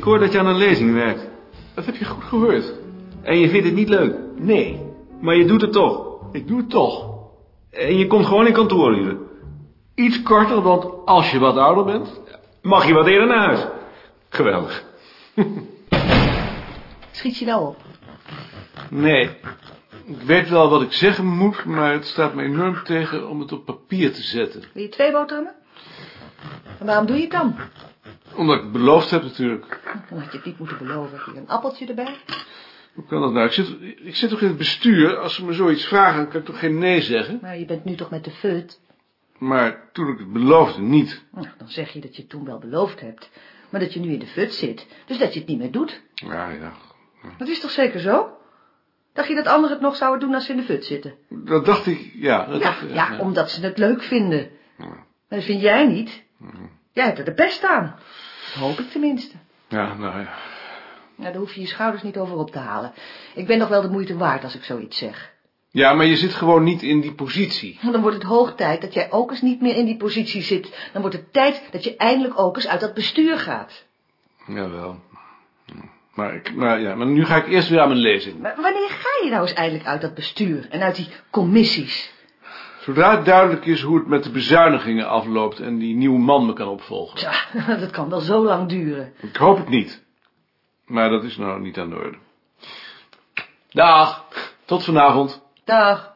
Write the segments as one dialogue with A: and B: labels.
A: Ik hoor dat je aan een lezing werkt.
B: Dat heb je goed gehoord.
A: En je vindt het niet leuk.
B: Nee,
A: Maar je doet het toch.
B: ik doe het toch.
A: En je komt gewoon in kantooruren.
B: Iets korter, want als je wat ouder bent...
A: Mag je wat eerder naar huis.
B: Geweldig.
C: Schiet je nou op?
B: Nee, ik weet wel wat ik zeggen moet, maar het staat me enorm tegen om het op papier te zetten.
C: Wil je twee boterhammen? En waarom doe je het dan?
B: Omdat ik het beloofd heb natuurlijk.
C: Dan had je het niet moeten beloven. Hier een appeltje erbij.
B: Hoe kan dat nou? Ik zit, ik zit toch in het bestuur? Als ze me zoiets vragen, dan kan ik toch geen nee zeggen?
C: Maar je bent nu toch met de feut?
B: Maar toen ik het beloofde, niet.
C: Nou, dan zeg je dat je het toen wel beloofd hebt. Maar dat je nu in de fut zit. Dus dat je het niet meer doet.
B: Ja, ja.
C: Dat is toch zeker zo? Dacht je dat anderen het nog zouden doen als ze in de fut zitten?
B: Dat dacht ik, ja. Dat
C: Ja,
B: dacht ik,
C: ja, omdat ze het leuk vinden. Maar dat vind jij niet. Jij hebt er de pest aan. Dat hoop ik tenminste.
B: Ja, nou ja.
C: Nou, daar hoef je je schouders niet over op te halen. Ik ben nog wel de moeite waard als ik zoiets zeg.
B: Ja, maar je zit gewoon niet in die positie.
C: Dan wordt het hoog tijd dat jij ook eens niet meer in die positie zit. Dan wordt het tijd dat je eindelijk ook eens uit dat bestuur gaat.
B: Jawel. Maar, ik, maar, ja, maar nu ga ik eerst weer aan mijn lezing.
C: Maar wanneer ga je nou eens eindelijk uit dat bestuur en uit die commissies?
B: Zodra het duidelijk is hoe het met de bezuinigingen afloopt en die nieuwe man me kan opvolgen.
C: Tja, dat kan wel zo lang duren.
B: Ik hoop het niet. Maar dat is nou niet aan de orde. Dag. Tot vanavond.
C: Dag.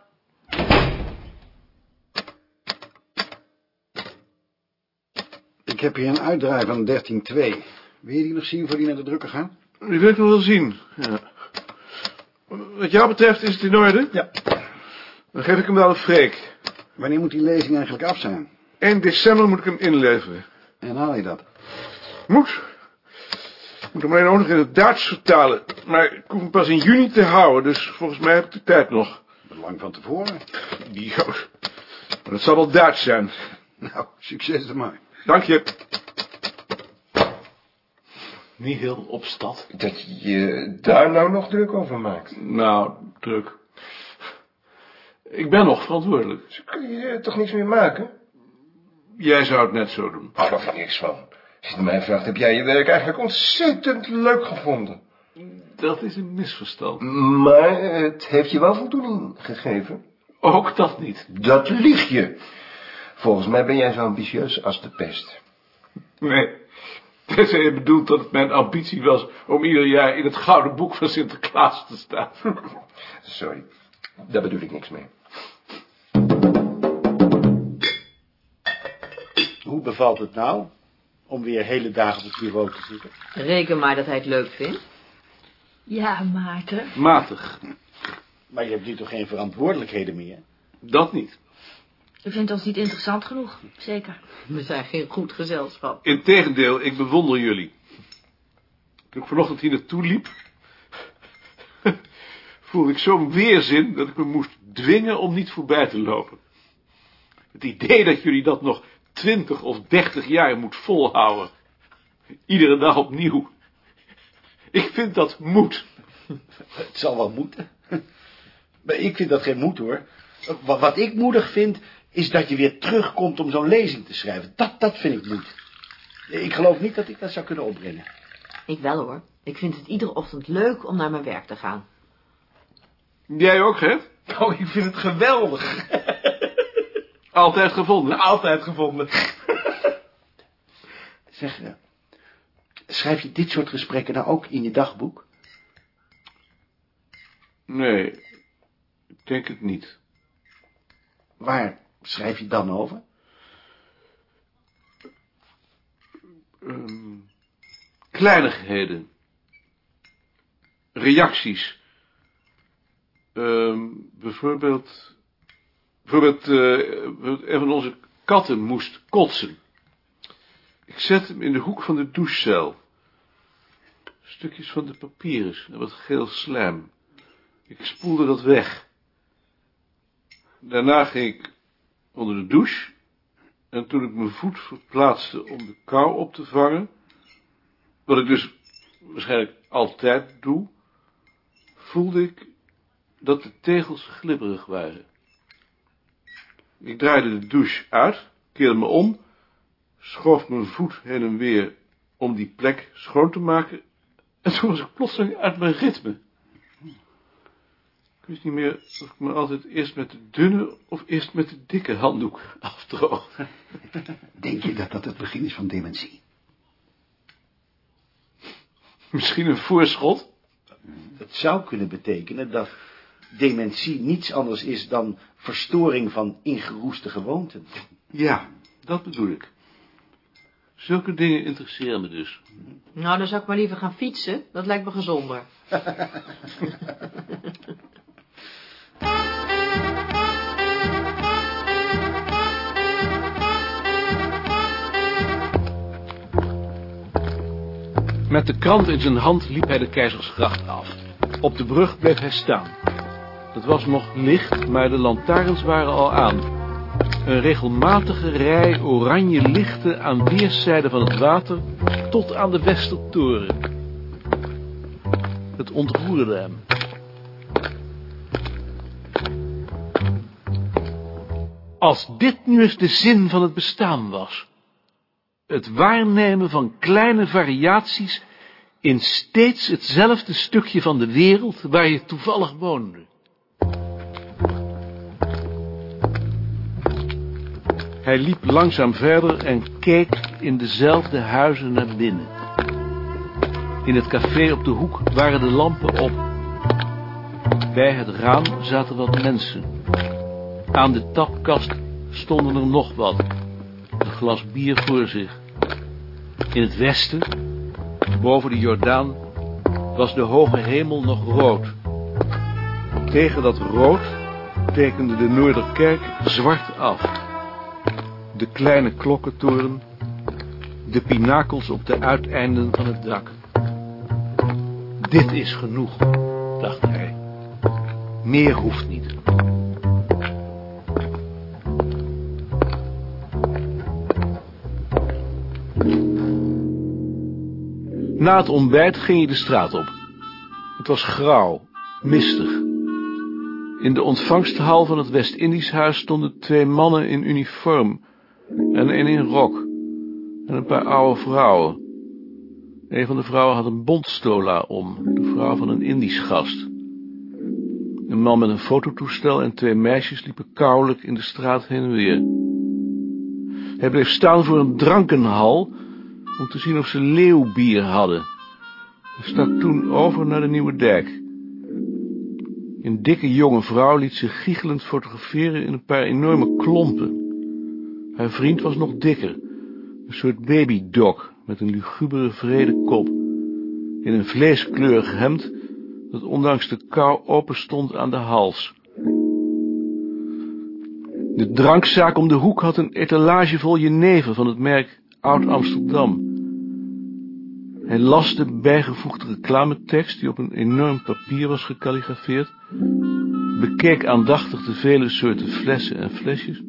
D: Ik heb hier een uitdraai van 13.2. Wil je die nog zien voor die naar de drukker gaan?
B: Die wil ik wel wel zien. Ja. Wat jou betreft is het in orde.
D: Ja.
B: Dan geef ik hem wel een freek.
D: Wanneer moet die lezing eigenlijk af zijn?
B: 1 december moet ik hem inleveren.
D: En haal je dat?
B: Moet. Ik moet hem alleen ook nog in het Duits vertalen. Maar ik hoef hem pas in juni te houden, dus volgens mij heb ik de tijd nog.
D: Lang van tevoren.
B: Idioot. Maar dat zal wel Duits zijn.
D: Nou, succes ermee.
B: Dank je. Niet heel op stad.
E: Dat je je daar nou nog druk over maakt.
B: Nou, druk. Ik ben nog verantwoordelijk.
E: Dus kun je toch niks meer maken?
B: Jij zou het net zo doen.
E: Oh, daar geloof ik niks van. Als je het mij vraagt, heb jij je werk eigenlijk ontzettend leuk gevonden.
B: Dat is een misverstand.
E: Maar het heeft je wel voldoening gegeven.
B: Ook dat niet.
E: Dat lieg je. Volgens mij ben jij zo ambitieus als de pest.
B: Nee. Tenzij je bedoelt dat het mijn ambitie was om ieder jaar in het gouden boek van Sinterklaas te staan.
E: Sorry, daar bedoel ik niks mee.
D: Hoe bevalt het nou? Om weer hele dagen op het bureau te zitten?
F: Reken maar dat hij het leuk vindt.
G: Ja, Maarten.
B: Matig.
D: Maar je hebt nu toch geen verantwoordelijkheden meer?
B: Dat niet.
G: U vindt ons niet interessant genoeg, zeker.
F: We zijn geen goed gezelschap.
B: Integendeel, ik bewonder jullie. Toen ik vanochtend hier naartoe liep, voelde ik zo'n weerzin dat ik me moest dwingen om niet voorbij te lopen. Het idee dat jullie dat nog twintig of dertig jaar moet volhouden. Iedere dag opnieuw. Ik vind dat moet.
D: Het zal wel moeten. Maar ik vind dat geen moed hoor. Wat, wat ik moedig vind, is dat je weer terugkomt om zo'n lezing te schrijven. Dat, dat vind ik moed. Ik geloof niet dat ik dat zou kunnen opbrengen.
F: Ik wel hoor. Ik vind het iedere ochtend leuk om naar mijn werk te gaan.
B: Jij ook, hè?
D: Oh, ik vind het geweldig.
B: Altijd gevonden.
D: Altijd gevonden. zeg, eh, schrijf je dit soort gesprekken nou ook in je dagboek?
B: Nee, ik denk het niet.
D: Waar schrijf je dan over?
B: Ehm, kleinigheden. Reacties. Ehm, bijvoorbeeld... Bijvoorbeeld, eh, een van onze katten moest kotsen. Ik zet hem in de hoek van de douchecel. Stukjes van de papieren en wat geel slijm. Ik spoelde dat weg. Daarna ging ik onder de douche. En toen ik mijn voet verplaatste om de kou op te vangen, wat ik dus waarschijnlijk altijd doe, voelde ik dat de tegels glibberig waren. Ik draaide de douche uit, keerde me om, schoof mijn voet heen en weer om die plek schoon te maken, en toen was ik plotseling uit mijn ritme. Ik wist niet meer of ik me altijd eerst met de dunne of eerst met de dikke handdoek afdroog.
D: Denk je dat dat het begin is van dementie?
B: Misschien een voorschot?
D: Het zou kunnen betekenen dat dementie niets anders is dan verstoring van ingeroeste gewoonten.
B: Ja, dat bedoel ik. Zulke dingen interesseren me dus.
F: Nou, dan zou ik maar liever gaan fietsen. Dat lijkt me gezonder.
B: Met de krant in zijn hand liep hij de Keizersgracht af. Op de brug bleef hij staan. Het was nog licht, maar de lantaarns waren al aan. Een regelmatige rij oranje lichten aan weerszijden van het water tot aan de Westertoren. Het ontroerde hem. Als dit nu eens de zin van het bestaan was. Het waarnemen van kleine variaties in steeds hetzelfde stukje van de wereld waar je toevallig woonde. Hij liep langzaam verder en keek in dezelfde huizen naar binnen. In het café op de hoek waren de lampen op. Bij het raam zaten wat mensen. Aan de tapkast stonden er nog wat. Een glas bier voor zich. In het westen, boven de Jordaan, was de hoge hemel nog rood. Tegen dat rood tekende de Noorderkerk zwart af. De kleine klokkentoren, de pinakels op de uiteinden van het dak. Dit is genoeg, dacht hij. Meer hoeft niet. Na het ontbijt ging hij de straat op. Het was grauw, mistig. In de ontvangsthal van het West-Indisch huis stonden twee mannen in uniform en een in rok en een paar oude vrouwen. Een van de vrouwen had een bontstola om, de vrouw van een Indisch gast. Een man met een fototoestel en twee meisjes liepen kouwelijk in de straat heen en weer. Hij bleef staan voor een drankenhal om te zien of ze leeuwbier hadden. Hij stak toen over naar de Nieuwe Dijk. Een dikke jonge vrouw liet zich giechelend fotograferen in een paar enorme klompen. Haar vriend was nog dikker, een soort babydog met een lugubere vrede kop, in een vleeskleurig hemd dat ondanks de kou open stond aan de hals. De drankzaak om de hoek had een etalage vol jenever van het merk Oud-Amsterdam. Hij las de bijgevoegde reclametekst die op een enorm papier was gekalligrafeerd, bekeek aandachtig de vele soorten flessen en flesjes,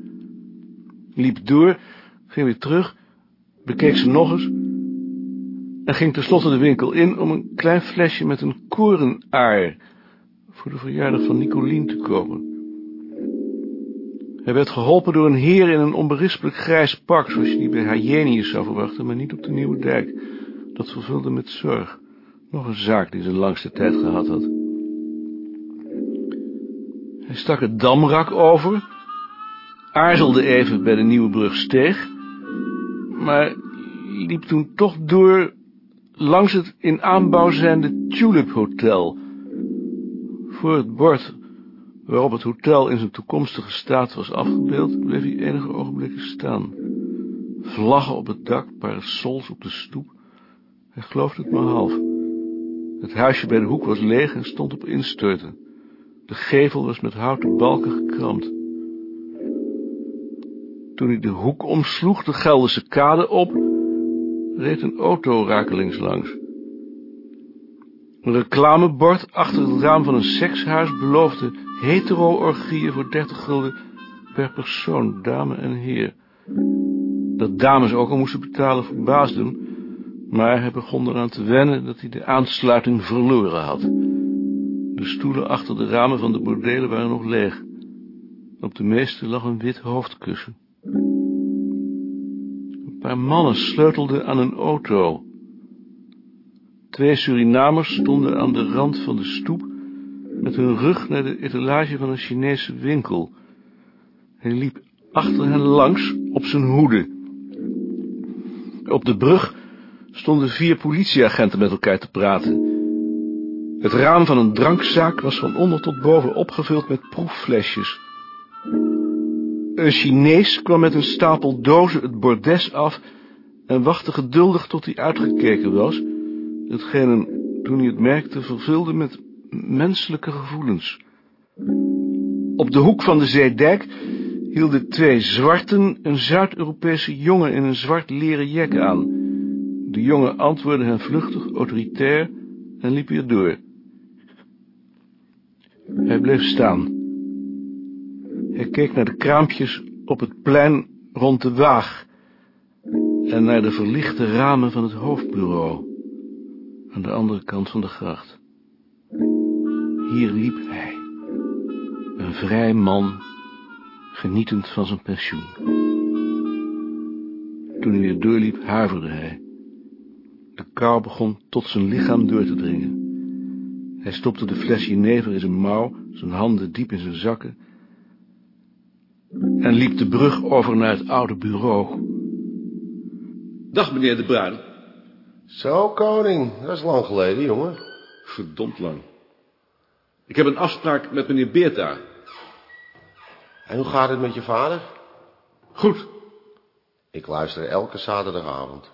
B: liep door, ging weer terug, bekeek ze nog eens en ging tenslotte de winkel in om een klein flesje met een korenaar voor de verjaardag van Nicolien te kopen. Hij werd geholpen door een heer in een onberispelijk grijs pak, zoals je die bij Hyenius zou verwachten, maar niet op de Nieuwe Dijk. Dat vervulde met zorg. Nog een zaak die ze langste tijd gehad had. Hij stak het damrak over, aarzelde even bij de Nieuwe Brug steeg, maar liep toen toch door langs het in aanbouw zijnde Tulip Hotel. Voor het bord waarop het hotel in zijn toekomstige staat was afgebeeld, bleef hij enige ogenblikken staan. Vlaggen op het dak, parasols op de stoep. Hij geloofde het maar half. Het huisje bij de hoek was leeg en stond op instorten. De gevel was met houten balken gekramd. Toen hij de hoek omsloeg, de Gelderse kade op, reed een auto rakelings langs. Een reclamebord achter het raam van een sekshuis beloofde hetero-orgieën voor 30 gulden per persoon, dame en heer. Dat dames ook al moesten betalen voor baasdoen, maar hij begon eraan te wennen dat hij de aansluiting verloren had. De stoelen achter de ramen van de bordelen waren nog leeg. Op de meeste lag een wit hoofdkussen. Paar mannen sleutelden aan een auto. Twee Surinamers stonden aan de rand van de stoep met hun rug naar de etalage van een Chinese winkel. Hij liep achter hen langs op zijn hoede. Op de brug stonden vier politieagenten met elkaar te praten. Het raam van een drankzaak was van onder tot boven opgevuld met proefflesjes. Een Chinees kwam met een stapel dozen het bordes af en wachtte geduldig tot hij uitgekeken was, hetgeen hem, toen hij het merkte, vervulde met menselijke gevoelens. Op de hoek van de zeedijk hielden twee zwarten een Zuid-Europese jongen in een zwart leren jek aan. De jongen antwoordde hen vluchtig, autoritair en liep weer door. Hij bleef staan. Keek naar de kraampjes op het plein rond de waag en naar de verlichte ramen van het hoofdbureau aan de andere kant van de gracht. Hier liep hij, een vrij man, genietend van zijn pensioen. Toen hij weer doorliep, huiverde hij. De kou begon tot zijn lichaam door te dringen. Hij stopte de fles jenever in zijn mouw, zijn handen diep in zijn zakken, en liep de brug over naar het oude bureau.
H: Dag, meneer De Bruin.
E: Zo, koning. Dat is lang geleden, jongen.
H: Verdomd lang. Ik heb een afspraak met meneer Beerta.
E: En hoe gaat het met je vader?
H: Goed.
E: Ik luister elke zaterdagavond.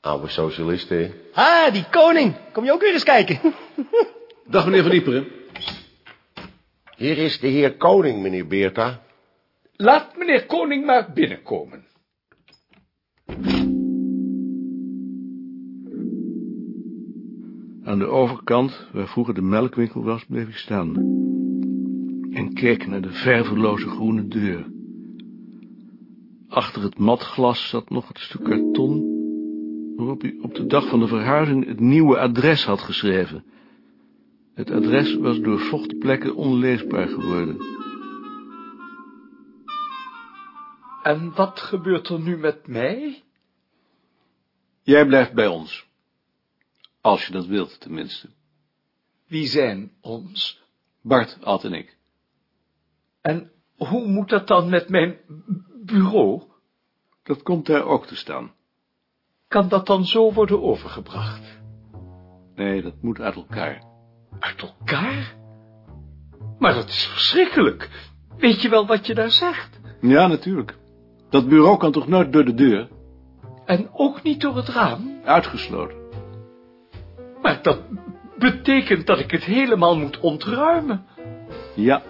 E: Oude socialist, hè?
I: Ah, die koning. Kom je ook weer eens kijken?
H: Dag, meneer Van Ieperen.
E: Hier is de heer koning, meneer Beerta.
J: Laat meneer Koning maar binnenkomen.
B: Aan de overkant, waar vroeger de melkwinkel was, bleef ik staan. En keek naar de verveloze groene deur. Achter het matglas zat nog het stuk karton, waarop hij op de dag van de verhuizing het nieuwe adres had geschreven. Het adres was door vochtplekken onleesbaar geworden.
J: En wat gebeurt er nu met mij?
B: Jij blijft bij ons. Als je dat wilt, tenminste.
J: Wie zijn ons?
B: Bart, Ad en ik.
J: En hoe moet dat dan met mijn bureau?
B: Dat komt daar ook te staan.
J: Kan dat dan zo worden overgebracht?
B: Nee, dat moet uit elkaar.
J: Uit elkaar? Maar dat is verschrikkelijk. Weet je wel wat je daar zegt?
B: Ja, natuurlijk. Dat bureau kan toch nooit door de deur?
J: En ook niet door het raam?
B: Uitgesloten.
J: Maar dat betekent dat ik het helemaal moet ontruimen.
B: Ja,